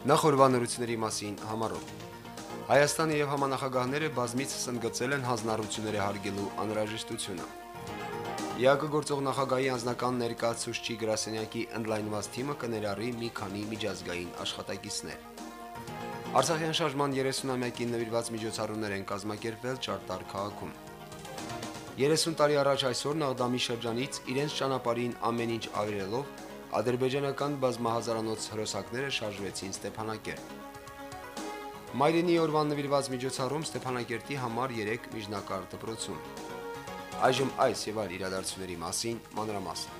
Նախորbanությունների մասին համարոտ Հայաստանը եւ համանախագահները բազմիցս ընդգծել են հանձնառությունները հարգելու անհրաժեշտությունը։ ՀԱԿ գործող նախագահի անձնական ներկայացուցչի գրասենյակի ընդլայնված թիմը կներառի մի քանի միջազգային աշխատակիցներ։ Արցախյան շարժման 30-ամյակին նվիրված միջոցառումներ են կազմակերպվել Չարտար քաղաքում։ 30 տարի առաջ այսօր Նաղդամի շրջանից իրենց ճանապարհին ամեն ինչ ավերելով ադրբեջանական բազմահազարանոց հրոսակները շարժվեցին Ստեփանակերտ։ Մայրենի օրվան նվիրված միջոցառում Ստեփանակերտի համար 3 միջնակարգ դպրոցում։ Այժմ այս եւ այլ իրադարձությունների մասին մանրամասն։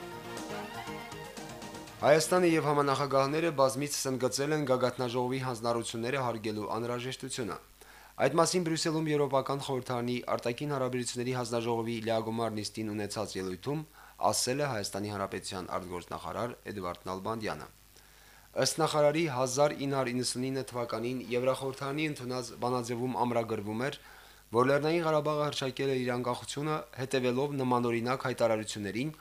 Հայաստանը եւ համանախագահները բազմիցս ընդգծել են գագաթնաժողովի հանձնառությունները հարգելու անհրաժեշտությունը։ Այդ մասին Բրյուսելում Եվրոպական խորհրդարանի արտաքին հարաբերությունների հանձնաժողովի լիագումար նիստին ունեցած ելույթում ասել է Հայաստանի Հանրապետության արտգործնախարար Էդվարդ Նալբանդյանը։ Ըստ նախարարի 1999 թվականին Եվրախորհրդարանի ընդունած բանաձևում ամրագրվում էր, որ Լեռնային Ղարաբաղը հրճակել է իր անկախությունը հետևելով նմանօրինակ հայտարարություններին,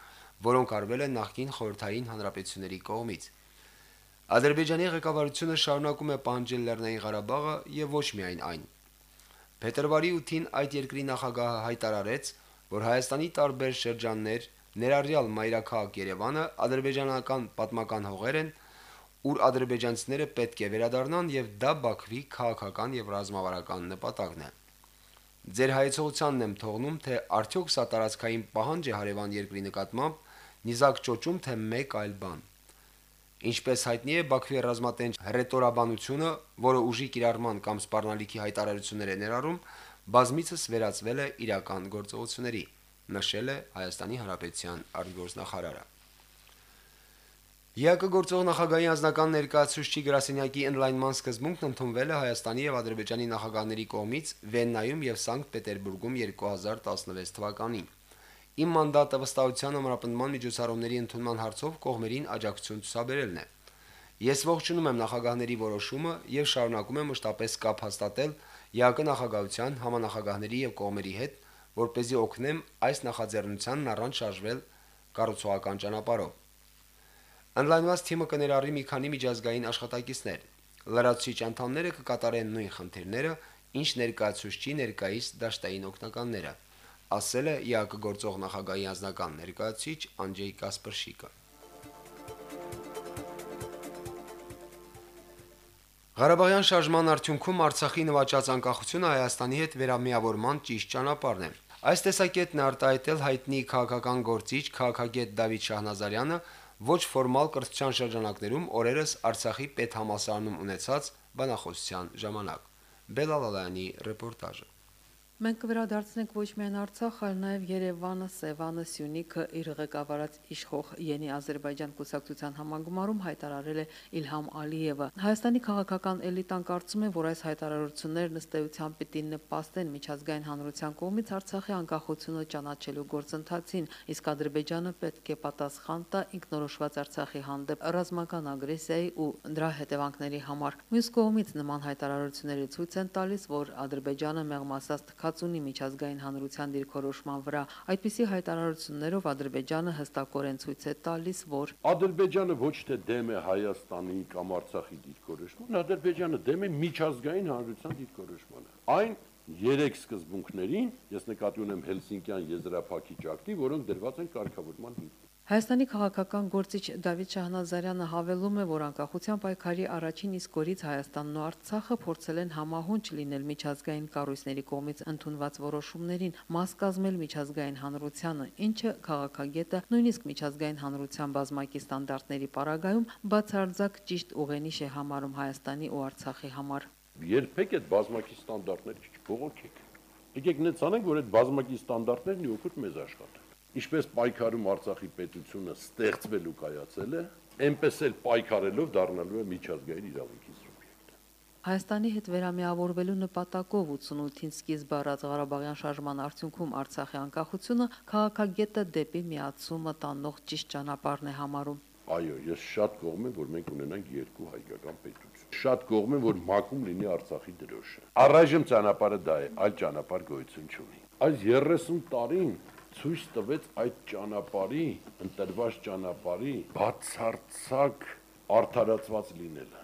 որոնք արվել են նախկին խորհրդային հանրապետությունների կողմից։ Ադրբեջանի ղեկավարությունը շարունակում է պահանջել Լեռնային Ղարաբաղը եւ ոչ միայն այն։ Փետրվարի 8-ին այդ երկրի նախագահը հայտարարեց, որ Հայաստանի տարբեր շրջաններ, ներառյալ Մայրաքաղաք Երևանը, ադրբեջանական պատմական հողեր են, ուր ադրբեջանցիները պետք է վերադառնան եւ դա Բաքվի քաղաքական եւ ռազմավարական նպատակն է։ Ձեր հայեցողությանն եմ թողնում, թե արդյոք սա տարածքային պահանջ է հարևան երկրի նկատմամբ, նիզակ ճոճում թե մեկ այլ բան։ Ինչպես հայտնի է, Բաքվի ռազմատենչ ռետորաբանությունը, որը ուժի կիրառման կամ սպառնալիքի հայտարարություններ է ներառում, բազմիցս վերածվել է իրական գործողությունների, նշել է Հայաստանի Հանրապետության արտգործնախարարը։ ՀԱԿ գործող նախագահի անձնական ներկայացուցչի գրասենյակի ընդլայնման սկզբունքն ընդունվել է Հայաստանի եւ Ադրբեջանի նախագահների կողմից Վեննայում եւ Սանկտ Պետերբուրգում 2016 թվականին։ Իմ մանդատը վստահության ամրապնդման միջոցառումների ընդունման հարցով կողմերին աջակցություն ցուցաբերելն է։ Ես ողջունում եմ նախագահների որոշումը եւ շարունակում եմ մշտապես կապ հաստատել ՀԱԿ նախագահության, համանախագահների եւ կողմերի հետ, որ เป զի օգնեմ այս նախաձեռնությանն առանց շարժվել կառուցողական ճանապարհով։ Անլայնված թիմը կներառի մի քանի միջազգային աշխատակիցներ։ Լրացուցիչ անդամները կկատարեն նույն խնդիրները, ինչ ներկայացուցչի ներկայիս դաշտային օկնականները, ասել է ՀԱԿ գործող նախագահի անձնական ներկայացուցիչ Անջեյ Կասպրշիկը։ Ղարաբաղյան շարժման արդյունքում Արցախի նվաճած անկախությունը Հայաստանի հետ վերամիավորման ճիշտ ճանապարհն է։ Այս տեսակետն արտահայտել հայտնի քաղաքական գործիչ քաղաքագետ Դավիթ Շահնազարյանը ոչ ֆորմալ կրթության շրջանակներում օրերս Արցախի պետհամասարանում ունեցած բանախոսության ժամանակ։ Բելալալյանի ռեպորտաժը։ Մենք կվերադարձնենք ոչ միայն Արցախ, այլ նաև Երևանը, Սևանը, Սյունիքը իր ղեկավարած իշխող Յենի Ադրբեջան կուսակցության համագումարում հայտարարել է Իլհամ Ալիևը։ Հայաստանի քաղաքական էլիտան կարծում է, որ այս հայտարարություններն ըստ էության պիտի նպաստեն միջազգային հանրության կողմից Արցախի անկախությունը ճանաչելու գործընթացին, իսկ Ադրբեջանը պետք է պատասխան տա ինքնորոշված Արցախի հանդեպ ռազմական ագրեսիայի ու դրա հետևանքների համար։ Մյուս կողմից նման հայտարարությունները ցույց են տալիս, որ Ադրբեջանը մեղմասած թքած ունի միջազգային հանրության դիրքորոշման վրա։ Այդպիսի հայտարարություններով Ադրբեջանը հստակորեն ցույց է տալիս, որ Ադրբեջանը ոչ թե դեմ է Հայաստանի կամ Արցախի դիրքորոշման, Ադրբեջանը դեմ է միջազգային հանրության դիրքորոշմանը։ Այն երեք սկզբունքներին, ես նկատի ունեմ Հելսինկյան եզրափակիչ ակտի, որոնք դրված են կարգավորման հիմքում։ Հայաստանի քաղաքական գործիչ Դավիթ Շահնազարյանը հավելում է, որ անկախության պայքարի առաջին իսկ օրից Հայաստանն ու Արցախը փորձել են համահունչ լինել միջազգային կառույցների կողմից ընդունված որոշումներին, մաս կազմել միջազգային հանրությանը, ինչը քաղաքագետը նույնիսկ միջազգային հանրության բազմակի ստանդարտների պարագայում բացարձակ ճիշտ ուղենիշ է համարում Հայաստանի ու Արցախի համար։ Երբեք այդ բազմակի ստանդարտները չփողոքեք։ Եկեք նենց անենք, որ այդ բազմակի ստանդարտներն իօգուտ մեզ աշխատեն ինչպես պայքարում Արցախի պետությունը ստեղծվելու կայացել է, այնպես էլ պայքարելով դառնալու է միջազգային իրավունքի սուբյեկտ։ Հայաստանի հետ վերամիավորվելու նպատակով 88-ին սկիզբ առած Ղարաբաղյան շարժման արդյունքում Արցախի անկախությունը քաղաքագետը դեպի միացումը տանող ճիշտ ճանապարհն է համարում։ Այո, ես շատ կողմ եմ, որ մենք ունենանք երկու հայկական պետություն։ Շատ կողմ եմ, որ մակում լինի Արցախի դրոշը։ Առայժմ ճանապարհը դա է, այլ ճանապարհ գոյություն չունի։ Այս 30 տարին ցույց տվեց այդ ճանապարհի, ընտրված ճանապարհի բացարձակ արդարացված լինելը։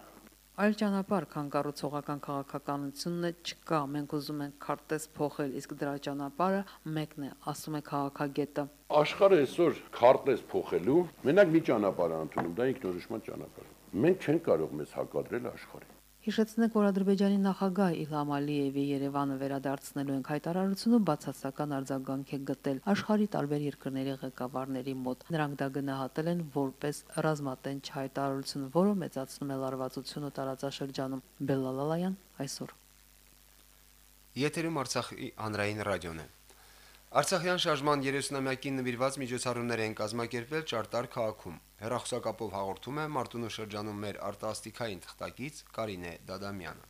Այլ ճանապարհ, քան կառուցողական քաղաքականությունն է, չկա։ Մենք ուզում ենք քարտեզ փոխել, իսկ դրա ճանապարհը մեկն է, ասում է քաղաքագետը։ Աշխարհը այսօր քարտեզ փոխելու մենակ մի ճանապարհ է ընդունում, դա ինքնորոշման ճանապարհը։ Մենք չենք կարող մեզ հակադրել աշխարհին։ Հիշեցնենք, որ Ադրբեջանի նախագահ Իլհամ Ալիևի Երևանը վերադարձնելու են հայտարարությունը բացասական արձագանք է գտել աշխարհի տարբեր երկրների ղեկավարների մոտ։ Նրանք դա գնահատել են որպես ռազմատենչ հայտարարություն, որը մեծացնում է լարվածությունը տարածաշրջանում։ Բելլալալայան այսօր։ Եթերում Արցախի հանրային ռադիոն է։ Արցախյան շարժման 30-ամյակին նվիրված միջոցառումներ են կազմակերպվել Ճարտար քաղաքում։ Հերախոսակապով հաղորդում է Մարտունու շրջանում մեր արտասթիկային թղթակից Կարինե Դադամյանը։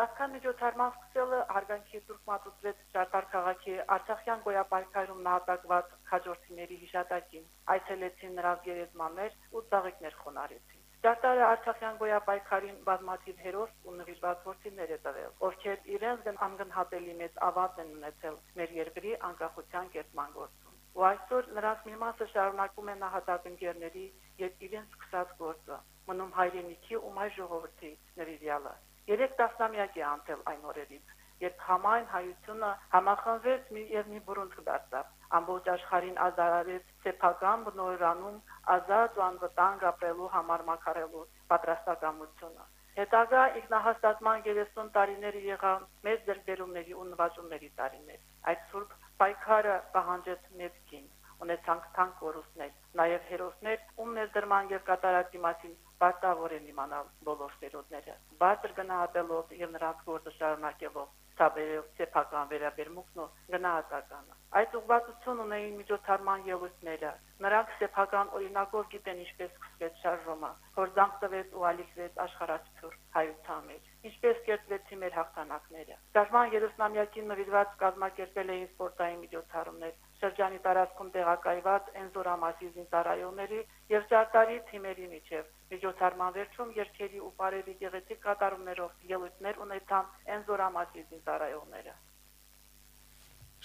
Նախքան միջոցառման սկսելը հարգանքի դուրք մատուցվեց Ճարտար քաղաքի Արցախյան գոյապայքարում նահատակված քաջորդիների հիշատակին։ Այցելեցին նրանց գերեզմաններ ու ծաղիկներ խոնարեցին։ Ճարտարը Արցախյան գոյապայքարին բազմաթիվ հերոս ու նվիրված որդիներ է տվել, ովքեր իրենց դեմ անգնահատելի մեծ ավատ են ունեցել մեր երկրի անկախության կերտման գործում։ Ու այսօր նրանց մի մասը շարունակում է նահատակ ընկերների եւ իրենց սկսած գործը, մնում հայրենիքի ու մայր ժողովրդի նվիրյալը։ Երեք տասնամյակի անցել այն օրերից երբ համայն հայությունը համախմբվեց եւ մի բուրունդ դարձավ, ամբողջ աշխարհին ազարարեց սեփական բնորանում ազատ ու անվտանգ ապրելու համար մակարելու պատրաստակամությունը։ Հետագա ինքնահաստատման 30 տարիները եղան մեծ դերբերումների ու նվաճումների տարիներ։ Այդ սուրբ պայքարը պահանջեց մեծ կին, ունեցանք թանկ կորուստներ, նաև հերոսներ, ում ներդրման եւ կատարածի մասին բարտավոր են իմանալ բոլոր սերունդները։ Բարձր գնահատելով եւ նրանց գործը շարունակելով ցավերով սեփական վերաբերմունքն ու գնահատականը։ Այդ ուղղվածություն ունեին միջոցառման ելույթները։ Նրանք սեփական օրինակով գիտեն ինչպես սկսվեց շարժումը, փորձանք տվեց ու ալիքվեց աշխարհացուր հայության մեջ։ Ինչպես կերտվեցին մեր հաղթանակները։ Շարժման 30-ամյակին նվիրված կազմակերպել էին սպորտային միջոցառումներ, շրջանի տարածքում տեղակայված Էնզորամասի զինծառայողների եւ Ճարտարի թիմերի միջև Միջոցառման վերջում երկերի ու բարերի գեղեցիկ կատարումներով ելույթներ ունեցան Էնզորամասի զինծառայողները։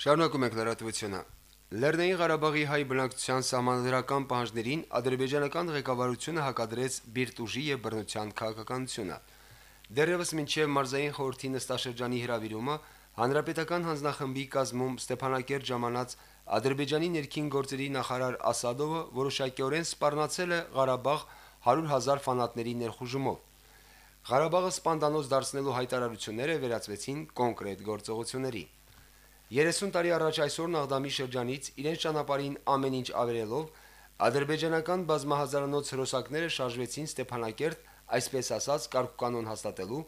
Շարունակում ենք լրատվությունը։ Լեռնային Ղարաբաղի հայ բնակչության սահմանադրական պահանջներին ադրբեջանական ղեկավարությունը հակադրեց բիրտուժի եւ բռնության քաղաքականությունը։ Դեռևս մինչև մարզային խորհրդի նստաշրջանի հրավիրումը հանրապետական հանձնախմբի կազմում Ստեփանակերտ ժամանած Ադրբեջանի ներքին գործերի նախարար Ասադովը որոշակիորեն սպառնացել է Ղարաբաղ 100.000 ֆանատների ներխուժումով։ Ղարաբաղը սպանդանոց դարձնելու հայտարարությունները վերածվեցին կոնկրետ գործողությունների։ 30 տարի առաջ այսօր Նաղդամի շրջանից իրենց ճանապարհին ամեն ինչ ավերելով ադրբեջանական բազմահազարանոց հրոսակները շարժվեցին Ստեփանակերտ, այսպես ասած, կարգուկանոն հաստատելու,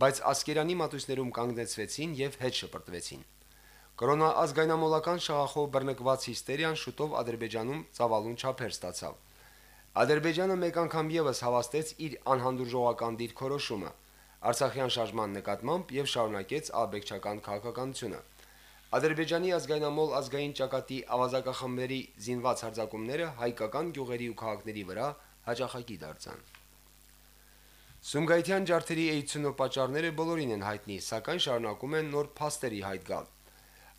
բայց Ասկերանի մատույցներում կանգնեցվեցին եւ հետ շպրտվեցին։ Կորոնա ազգայնամոլական շահախով բռնկված հիստերիան շուտով Ադրբեջանում ծավալուն չափեր ստացավ։ Ադրբեջանը մեկ անգամ եւս հավաստեց իր անհանդուրժողական դիրքորոշումը Արցախյան շարժման նկատմամբ եւ շարունակեց աբեկչական քաղաքականությունը։ Ադրբեջանի ազգայնամոլ ազգային ճակատի ավազակախմբերի զինված հարձակումները հայկական գյուղերի ու քաղաքների վրա հաջախակի դարձան։ Սումգայիթյան ջարդերի էությունով պատճառները բոլորին են հայտնի, սակայն շարունակում են նոր փաստերի հայտ գալ։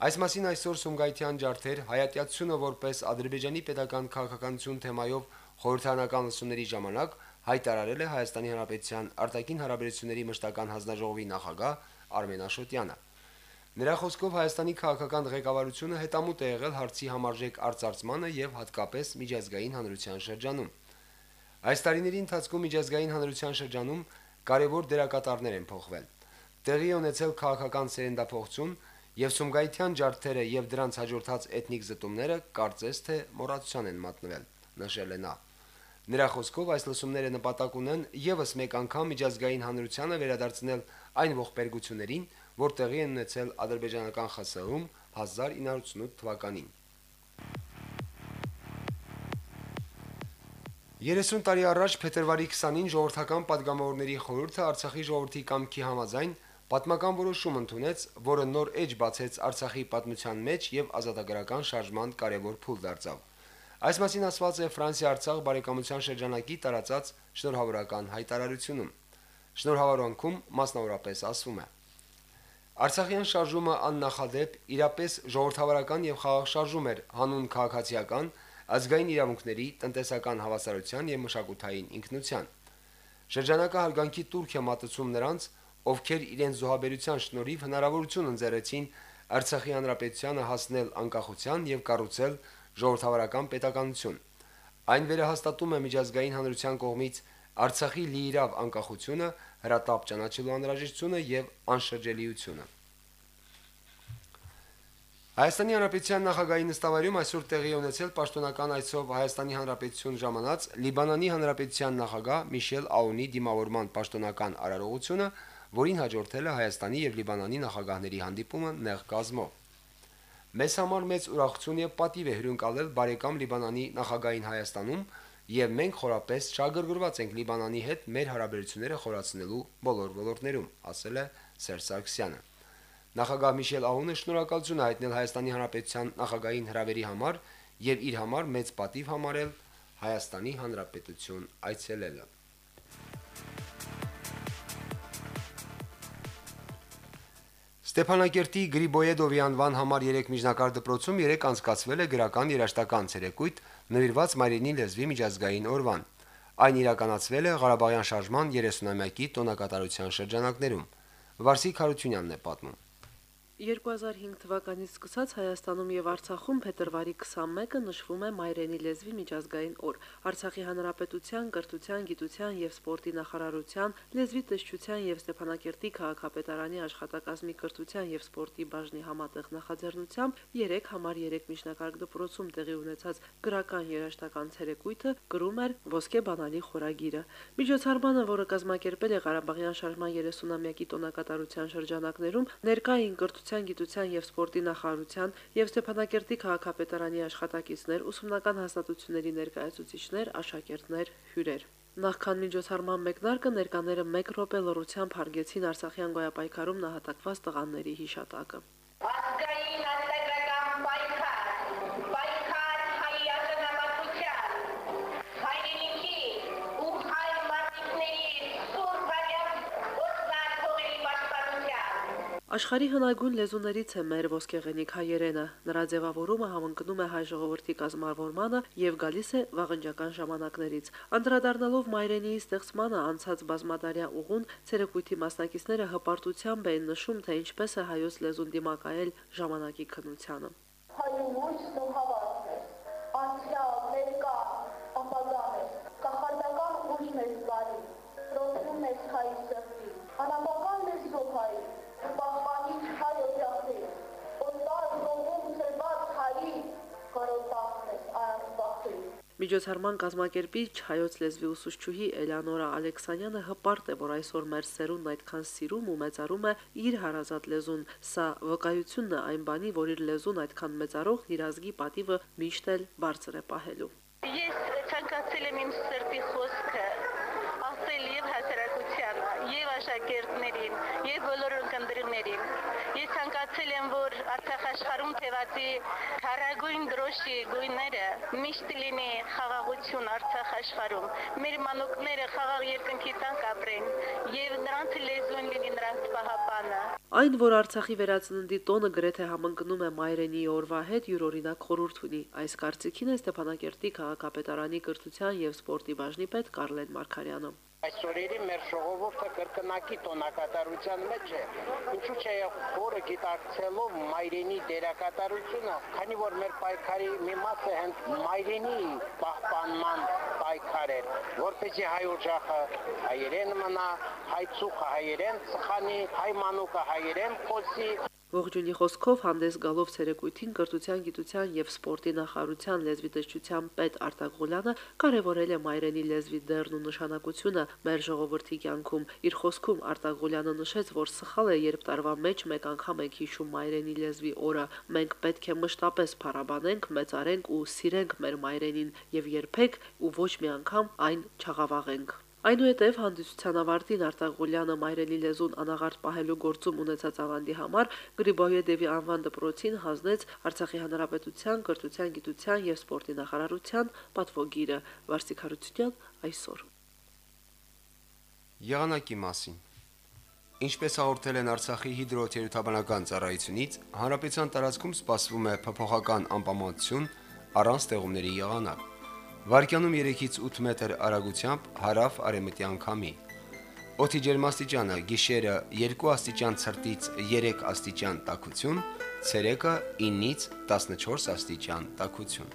Այս մասին այսօր Սումգայիթյան ջարդեր հայատյացությունը որպես Ադրբեջանի pedagogan քաղաքականություն թեմայով խորհրդանական լսումների ժամանակ հայտարարել է Հայաստանի Հանրապետության արտաքին հարաբերությունների մշտական հանձնաժողովի նախագահ Արմեն Աշոտյանը։ Նրա խոսքով Հայաստանի քաղաքական ղեկավարությունը հետամուտ է եղել հարցի համարժեք արձարծմանը եւ հատկապես միջազգային հանրության շրջանում։ Այս տարիների ընթացքում միջազգային հանրության շրջանում կարևոր դերակատարներ են փոխվել։ Տեղի ունեցել քաղաքական սերնդափոխություն եւ Սումգայիթյան ջարդերը եւ դրանց հաջորդած էթնիկ զտումները կարծես թե մոռացության են մատնվել, նշել է նա. Նրա խոսքով այս լսումները նպատակ ունեն եւս մեկ անգամ միջազգային հանրությանը վերադարձնել այն ողբերգություններին, որ տեղի են ունեցել ադրբեջանական ԽՍՀ-ում 1988 թվականին։ 30 տարի առաջ փետրվարի 20-ին ժողովրդական падգամավորների խորհուրդը Արցախի ժողովրդի կամքի համաձայն պատմական որոշում ընդունեց, որը նոր էջ բացեց Արցախի պատմության մեջ եւ ազատագրական շարժման կարևոր փուլ դարձավ։ Այս մասին ասված է Ֆրանսիա-Արցախ բարեկամության շրջանակի տարածած շնորհավորական հայտարարությունում։ Շնորհավորանքում մասնավորապես ասվում է. Արցախյան շարժումը աննախադեպ իրապես ժողովրդավարական եւ խաղաղ շարժում էր հանուն քաղաքացիական, ազգային իրավունքների, տնտեսական հավասարության եւ մշակութային ինքնության։ Շրջանակը հարգանքի Թուրք է մատուցում նրանց, ովքեր իրենց զոհաբերության շնորհիվ հնարավորություն ընձեռեցին Արցախի հանրապետությանը հասնել անկախության եւ կառուցել ժողովրդավարական պետականություն։ Այն վերահաստատում է միջազգային հանրության կողմից Արցախի լիիրավ անկախությունը, հրատապ ճանաչելու անհրաժեշտությունը եւ անշրջելիությունը։ Հայաստանի Հանրապետության նախագահի նստավարում այսօր տեղի ունեցել պաշտոնական այցով Հայաստանի Հանրապետություն ժամանած Լիբանանի Հանրապետության նախագահ Միշել Աունի դիմավորման պաշտոնական արարողությունը, որին հաջորդել է Հայաստանի եւ Լիբանանի նախագահների հանդիպումը նեղ կազմով։ Մեզ համար մեծ ուրախություն եւ պատիվ է հյուրընկալել բարեկամ Լիբանանի նախագահին Հայաստանում, եւ մենք խորապես շահագրգռված ենք Լիբանանի հետ մեր հարաբերությունները խորացնելու բոլոր ոլորտներում, ասել է Սերժ Սարգսյանը։ Նախագահ Միշել Աունը շնորհակալություն հայտնել Հայաստանի Հանրապետության նախագահային հրավերի համար եւ իր համար մեծ պատիվ համարել Հայաստանի Հանրապետություն այցելելը։ Ստեփանակերտի Գրիբոյեդովի անվան համար 3 միջնակարգ դպրոցում 3 անցկացվել է գրական երաշտական ցերեկույթ նվիրված Մարինի լեզվի միջազգային օրվան։ Այն իրականացվել է Ղարաբաղյան շարժման 30-ամյակի տոնակատարության շրջանակներում։ Վարսիկ Հարությունյանն է պատմում։ 2005 թվականից սկսած Հայաստանում եւ Արցախում փետրվարի 21-ը նշվում է Մայրենի լեզվի միջազգային օր։ Արցախի հանրապետության կրթության, գիտության եւ սպորտի նախարարության, լեզվի տեսչության եւ Ստեփանակերտի քաղաքապետարանի աշխատակազմի կրթության եւ սպորտի բաժնի համատեղ նախաձեռնությամբ 3 համար 3 միջնակարգ դպրոցում տեղի ունեցած գրական երաժշտական ցերեկույթը գրում էր Ոսկե բանալի խորագիրը։ Միջոցառմանը, որը կազմակերպել է Ղարաբաղյան շարժման 30-ամյակի տոնակատարության շրջանակներում, ներկային կրթության Կրթության, գիտության եւ սպորտի նախարարության եւ Ստեփանակերտի քաղաքապետարանի աշխատակիցներ, ուսումնական հաստատությունների ներկայացուցիչներ, աշակերտներ, հյուրեր։ Նախքան միջոցառման մեկնարկը ներկաները 1 րոպե լռությամբ հարգեցին Արցախյան գոյապայքարում նահատակված տղաների հիշատակը։ Աշխարհի հնագույն լեզուներից է մեր ոսկեղենիկ հայերենը։ Նրա ձևավորումը համընկնում է հայ ժողովրդի կազմավորմանը եւ գալիս է վաղնջական ժամանակներից։ Անդրադառնալով մայրենիի ստեղծմանը անցած բազմադարյա ուղուն, ցերեկույթի մասնակիցները հպարտությամբ էին նշում, թե ինչպես է հայոց լեզուն դիմակայել ժամանակի քննությանը։ Հայուհուց Միջոցառման կազմակերպիչ հայոց լեզվի ուսուցչուհի Էլեոնորա Ալեքսանյանը հպարտ է, որ այսօր մեր սերունդն այդքան սիրում ու մեծարում է իր հարազատ լեզուն։ Սա վկայությունն է այն բանի, որ իր լեզուն այդքան մեծարող իր ազգի պատիվը միշտ էլ բարձր է պահելու։ Ես ցանկացել եմ իմ սրտի խոսքը ասել եւ հասարակությանը, եւ աշակերտներին, եւ բոլոր ընկերներին։ Ես ցանկացել եմ, որ Արցախ աշխարհում թևածի քարագույն դրոշի գույները միշտ լինի խաղաղություն Արցախ աշխարհում։ Մեր մանուկները խաղաղ երկնքի տակ ապրեն եւ նրանց լեզուն լինի նրանց պահապանը։ Այն, որ Արցախի վերածննդի տոնը գրեթե համընկնում է Մայրենի օրվա հետ, յուրօրինակ խորհուրդ ունի։ Այս կարծիքին է Ստեփանակերտի քաղաքապետարանի կրթության եւ սպորտի բաժնի պետ Կարլեն Մարկարյանը։ Այսօրերի մեր ժողովուրդը կրկնակի տոնակատարության մեջ է։ Ինչու՞ չէ խորը գիտակցելով մայրենի դերակատարությունը, քանի որ մեր պայքարի մի մասը հենց մայրենի պահպանման պայքար էր, որպեսզի հայ օջախը հայերեն մնա, հայ ծուխը հայերեն ծխանի, հայ մանուկը հայերեն խոսի, Ողջունի խոսքով հանդես գալով ցերեկույթին կրթության, գիտության եւ սպորտի նախարարության լեզվի տեսչության պետ Արտակ Ղուլյանը կարևորել է մայրենի լեզվի դերն ու նշանակությունը մեր ժողովրդի կյանքում։ Իր խոսքում Արտակ Ղուլյանը նշեց, որ սխալ է, երբ տարվա մեջ մեկ անգամ ենք հիշում մայրենի լեզվի օրը։ Մենք պետք է մշտապես փառաբանենք, մեծարենք ու սիրենք մեր մայրենին եւ երբեք ու ոչ մի անգամ այն չաղավաղենք։ Այնուհետև հանդիսության ավարտին Արտաղոլյանը մայրենի լեզուն անաղարտ պահելու գործում ունեցած ավանդի համար Գրիբոյեդևի անվան դպրոցին հանձնեց Արցախի հանրապետության կրթության, գիտության եւ սպորտի նախարարության պատվոգիրը Վարսիկ Հարությունյան այսօր։ Եղանակի մասին Ինչպես հաղորդել են Արցախի հիդրոթերապևտաբանական ծառայությունից, հանրապետության տարածքում սպասվում է փոփոխական անպամատություն առանց ստեղումների եղանակ։ վարկյանում 3-ից 8 մետր արագությամբ հարավ արևմտյան քամի։ Օդի ջերմաստիճանը՝ գիշերը 2 աստիճան ցրտից 3 աստիճան տաքություն, ցերեկը 9-ից 14 աստիճան տաքություն։